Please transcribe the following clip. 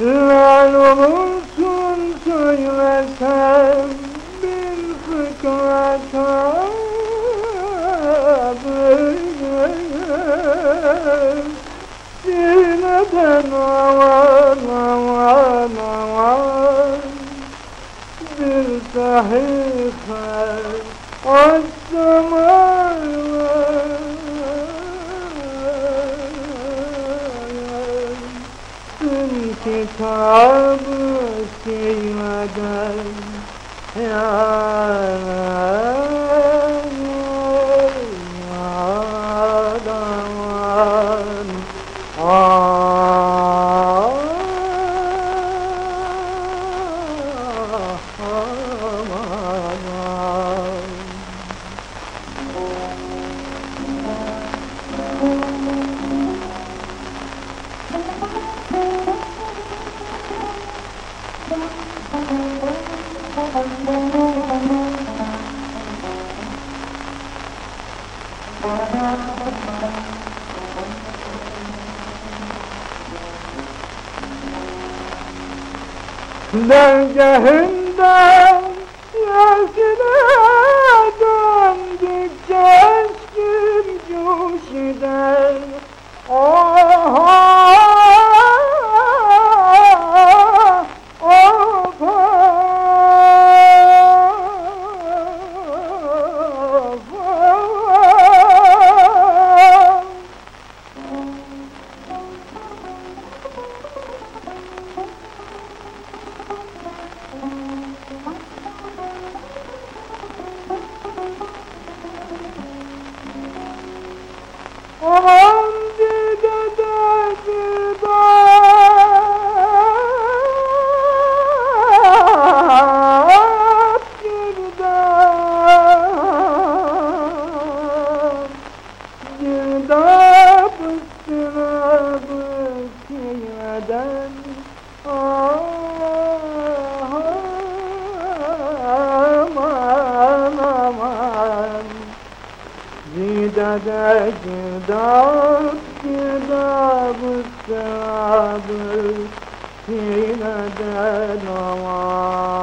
Lal olsun söylesem bir fıkrat Sineden aman aman aman Bir sahife açsam ağlar kitab silmeden yalan yalan Thank you. Dergahında yaşına döndükçe home. Zidade girdap girdap ıstırabı Sineden aman